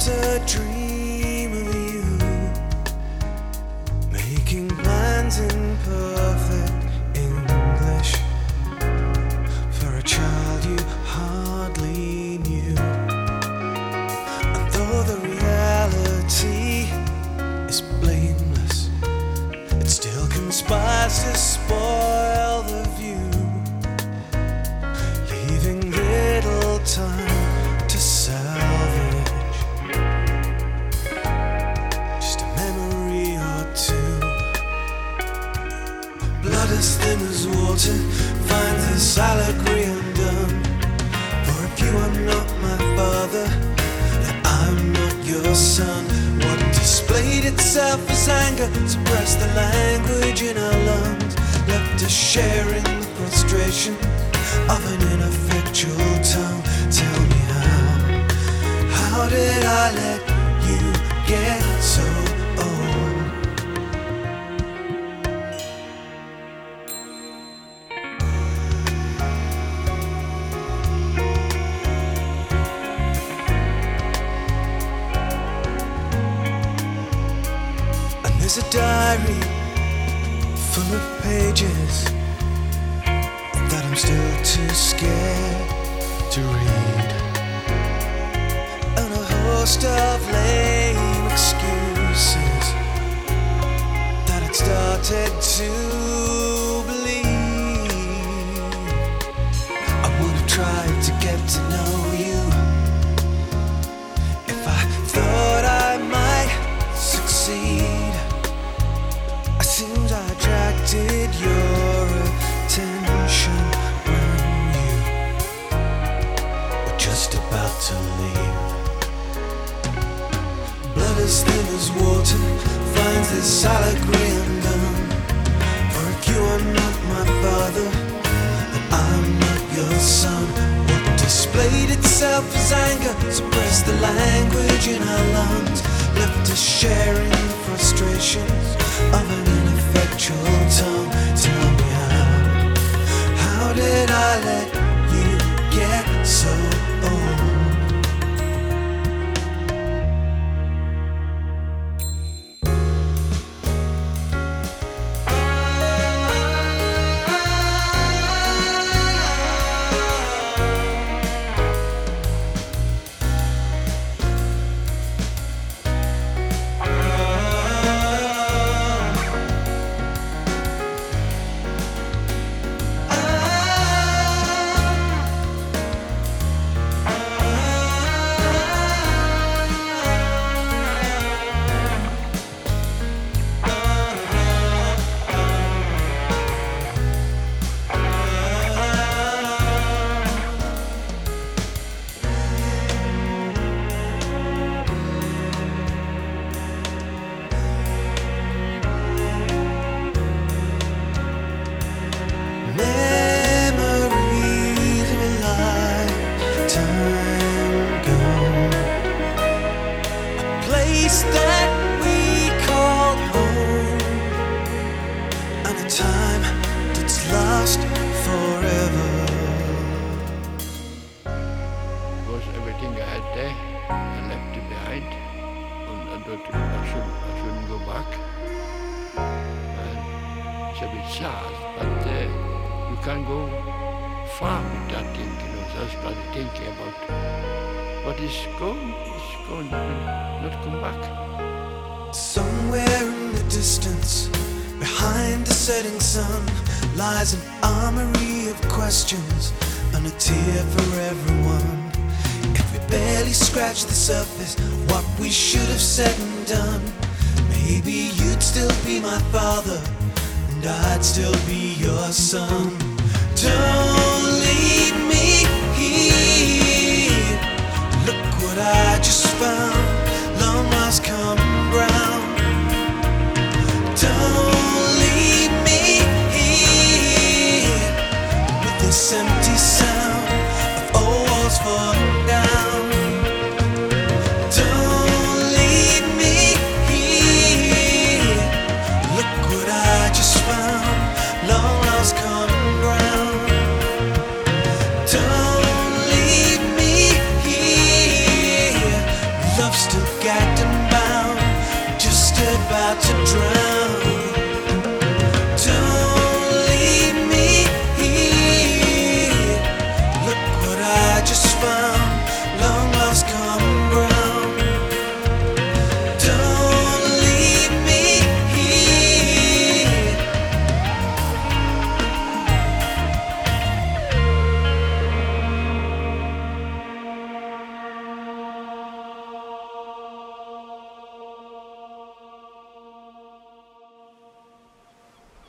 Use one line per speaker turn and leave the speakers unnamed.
To dream of you, making plans in perfect English for a child you hardly knew. And though the reality is blameless, it still conspires to spoil the view. As thin as water finds this allegory undone. For if you are not my father, then I'm not your son. What displayed itself as anger suppressed the language in our lungs, left us sharing the frustration of an ineffectual tongue. Tell me how, how did I let you get There's a diary full of pages that I'm still too scared to read. And a host of lame excuses that had started to water finds this allegory undone. For you are not my father, then I'm not your son. What displayed itself as anger suppressed the language in our lungs, left us sharing frustrations of an ineffectual tongue. Tell me how, how did I let
I there. I left it behind. And I, should, I shouldn't go back. And it's a bit sad, but uh, you can't go far with that know. So I started thinking about what is going, is to not come back.
Somewhere in the distance, behind the setting sun, lies an armory of questions and a tear for everyone. Barely scratched the surface, what we should have said and done, maybe you'd still be my father, and I'd still be your son. Don't leave me here. Look what I just found. Long miles come round. Don't leave me here with this empty sound of old walls falling about to drown.